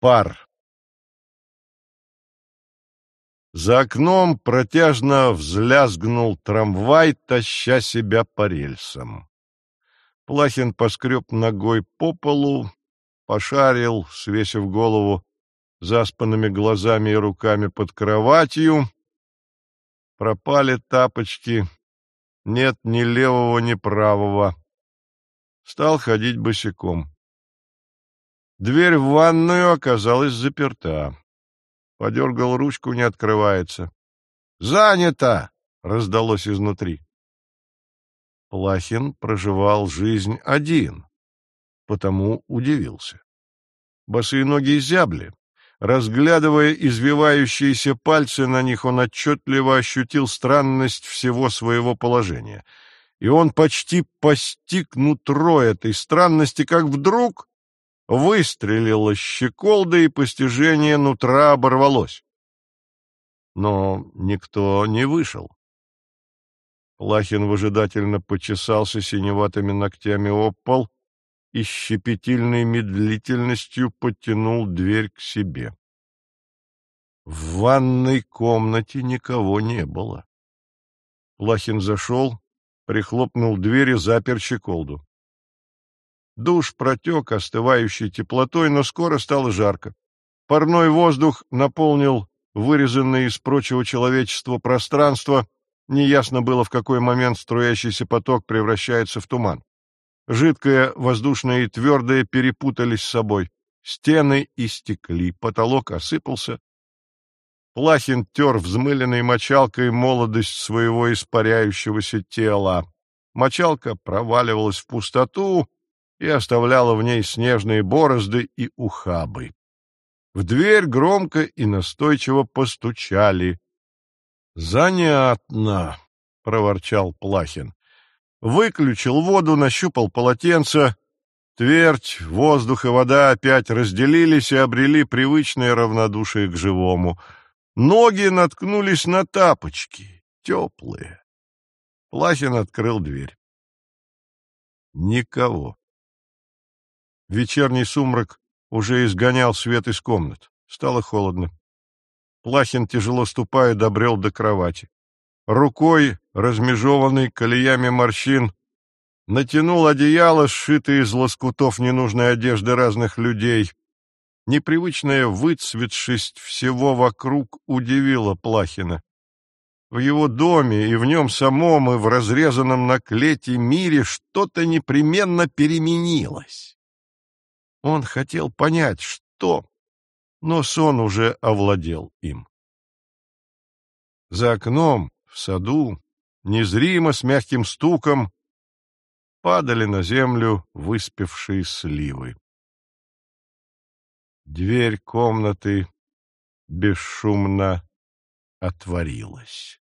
Пар. За окном протяжно взлязгнул трамвай, таща себя по рельсам. Плахин поскреб ногой по полу, пошарил, свесив голову, заспанными глазами и руками под кроватью. Пропали тапочки. Нет ни левого, ни правого. Стал ходить босиком. Дверь в ванную оказалась заперта. Подергал ручку, не открывается. «Занято!» — раздалось изнутри. Плахин проживал жизнь один, потому удивился. Босые ноги зябли. Разглядывая извивающиеся пальцы на них, он отчетливо ощутил странность всего своего положения. И он почти постиг нутро этой странности, как вдруг выстрелила щеколда, и постижение нутра оборвалось. Но никто не вышел. Плахин выжидательно почесался синеватыми ногтями об пол и щепетильной медлительностью подтянул дверь к себе. В ванной комнате никого не было. Плахин зашел, прихлопнул дверь и запер щеколду. Душ протек остывающей теплотой, но скоро стало жарко. Парной воздух наполнил вырезанное из прочего человечества пространство, неясно было, в какой момент струящийся поток превращается в туман. Жидкое, воздушное и твердое перепутались с собой. Стены истекли, потолок осыпался. Плахин тер взмыленной мочалкой молодость своего испаряющегося тела. Мочалка проваливалась в пустоту, и оставляла в ней снежные борозды и ухабы. В дверь громко и настойчиво постучали. «Занятно», — проворчал Плахин. Выключил воду, нащупал полотенце. Твердь, воздух и вода опять разделились и обрели привычное равнодушие к живому. Ноги наткнулись на тапочки, теплые. Плахин открыл дверь. Никого. Вечерний сумрак уже изгонял свет из комнат. Стало холодно. Плахин, тяжело ступая, добрел до кровати. Рукой, размежеванной колеями морщин, натянул одеяло, сшитое из лоскутов ненужной одежды разных людей. Непривычная выцветшесть всего вокруг удивила Плахина. В его доме и в нем самом, и в разрезанном на клете мире что-то непременно переменилось. Он хотел понять, что, но сон уже овладел им. За окном, в саду, незримо, с мягким стуком, падали на землю выспевшие сливы. Дверь комнаты бесшумно отворилась.